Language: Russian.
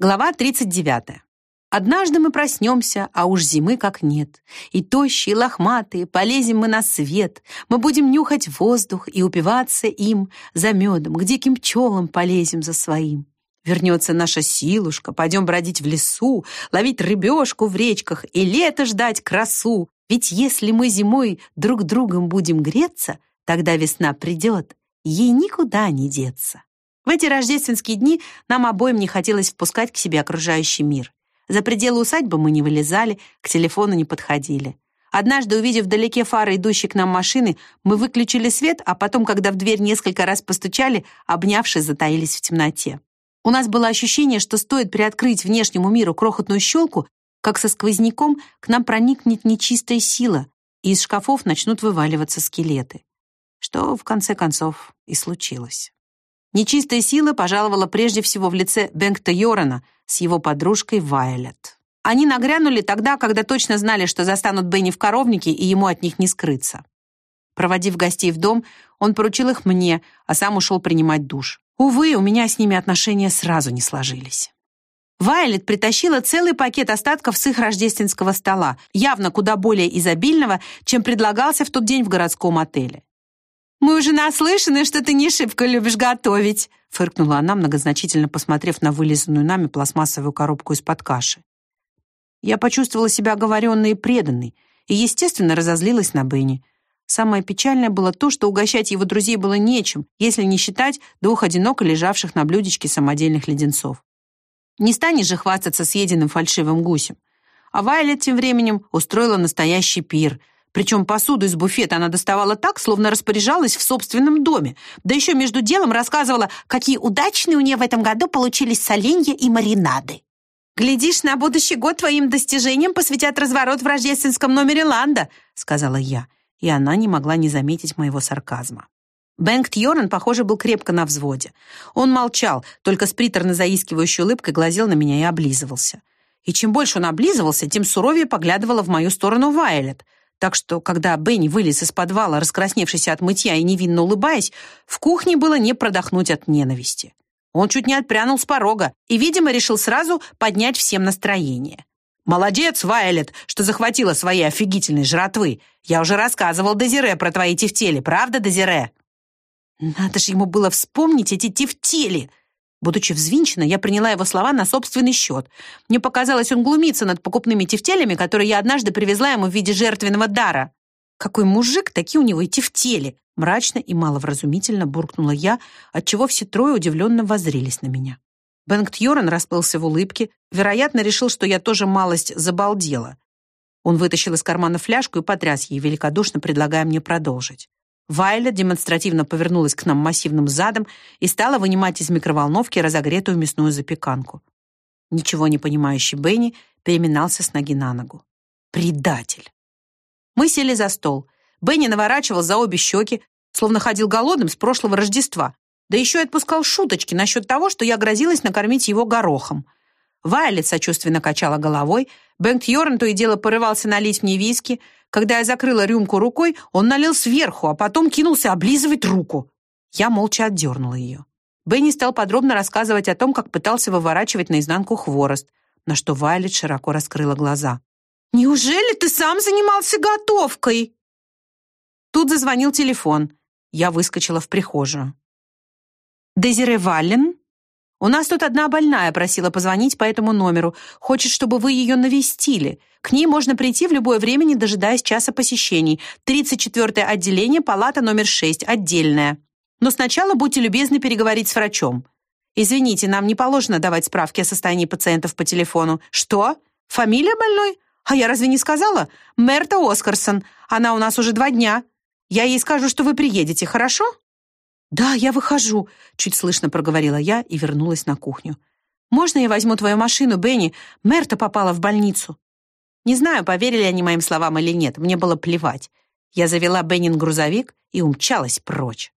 Глава 39. Однажды мы проснемся, а уж зимы как нет. И тощие, лохматые, полезем мы на свет. Мы будем нюхать воздух и упиваться им за медом, к диким пчелам полезем за своим. Вернется наша силушка, пойдем бродить в лесу, ловить рыбешку в речках и лето ждать красу. Ведь если мы зимой друг другом будем греться, тогда весна придет, ей никуда не деться. В эти рождественские дни нам обоим не хотелось впускать к себе окружающий мир. За пределы усадьбы мы не вылезали, к телефону не подходили. Однажды, увидев вдалеке фары идущей к нам машины, мы выключили свет, а потом, когда в дверь несколько раз постучали, обнявшись, затаились в темноте. У нас было ощущение, что стоит приоткрыть внешнему миру крохотную щелку, как со сквозняком к нам проникнет нечистая сила, и из шкафов начнут вываливаться скелеты. Что, в конце концов, и случилось. Нечистая сила пожаловала прежде всего в лице Бенгта Йорана с его подружкой Вайолет. Они нагрянули тогда, когда точно знали, что застанут Бенни в коровнике, и ему от них не скрыться. Проводив гостей в дом, он поручил их мне, а сам ушел принимать душ. Увы, у меня с ними отношения сразу не сложились. Вайлет притащила целый пакет остатков с их рождественского стола, явно куда более изобильного, чем предлагался в тот день в городском отеле. «Мы уже наслышаны, что ты не шибко любишь готовить», фыркнула она, многозначительно посмотрев на вылизанную нами пластмассовую коробку из-под каши. Я почувствовала себя оговоренной и преданной, и, естественно, разозлилась на Бенни. Самое печальное было то, что угощать его друзей было нечем, если не считать двух одиноко лежавших на блюдечке самодельных леденцов. Не станешь же хвастаться съеденным фальшивым гусем. А Вайлет тем временем устроила настоящий пир — причем посуду из буфета она доставала так, словно распоряжалась в собственном доме. Да еще между делом рассказывала, какие удачные у нее в этом году получились соленья и маринады. «Глядишь, на будущий год твоим достижениям посвятят разворот в рождественском номере Ланда», сказала я, и она не могла не заметить моего сарказма. Бенгт Йоран, похоже, был крепко на взводе. Он молчал, только с приторно заискивающей улыбкой глазел на меня и облизывался. И чем больше он облизывался, тем суровее поглядывала в мою сторону Вайлет — так что, когда Бенни вылез из подвала, раскрасневшийся от мытья и невинно улыбаясь, в кухне было не продохнуть от ненависти. Он чуть не отпрянул с порога и, видимо, решил сразу поднять всем настроение. «Молодец, Вайлет, что захватила свои офигительные жратвы. Я уже рассказывал Дезире про твои тефтели, правда, Дезире?» «Надо же ему было вспомнить эти тефтели!» Будучи взвинчена, я приняла его слова на собственный счет. Мне показалось, он глумится над покупными тефтелями, которые я однажды привезла ему в виде жертвенного дара. «Какой мужик, такие у него и тефтели!» Мрачно и маловразумительно буркнула я, отчего все трое удивленно воззрелись на меня. Бенгт Йоран расплылся в улыбке, вероятно, решил, что я тоже малость забалдела. Он вытащил из кармана фляжку и потряс ей, великодушно предлагая мне продолжить. Вайля демонстративно повернулась к нам массивным задом и стала вынимать из микроволновки разогретую мясную запеканку. Ничего не понимающий Бенни переминался с ноги на ногу. «Предатель!» Мы сели за стол. Бенни наворачивал за обе щеки, словно ходил голодным с прошлого Рождества, да еще и отпускал шуточки насчет того, что я грозилась накормить его горохом. Вайлет сочувственно качала головой, Бенкт Йорн то и дело порывался налить мне виски, когда я закрыла рюмку рукой, он налил сверху, а потом кинулся облизывать руку. Я молча отдернула ее. Бенни стал подробно рассказывать о том, как пытался выворачивать наизнанку хворост, на что Вайлет широко раскрыла глаза. «Неужели ты сам занимался готовкой?» Тут зазвонил телефон. Я выскочила в прихожую. «Дезире Валлен?» «У нас тут одна больная просила позвонить по этому номеру. Хочет, чтобы вы ее навестили. К ней можно прийти в любое время, не дожидаясь часа посещений. 34-е отделение, палата номер 6, отдельная. Но сначала будьте любезны переговорить с врачом. Извините, нам не положено давать справки о состоянии пациентов по телефону. Что? Фамилия больной? А я разве не сказала? Мерта Оскарсон. Она у нас уже два дня. Я ей скажу, что вы приедете, хорошо?» «Да, я выхожу», — чуть слышно проговорила я и вернулась на кухню. «Можно я возьму твою машину, Бенни? Мерта попала в больницу». Не знаю, поверили они моим словам или нет, мне было плевать. Я завела Беннин грузовик и умчалась прочь.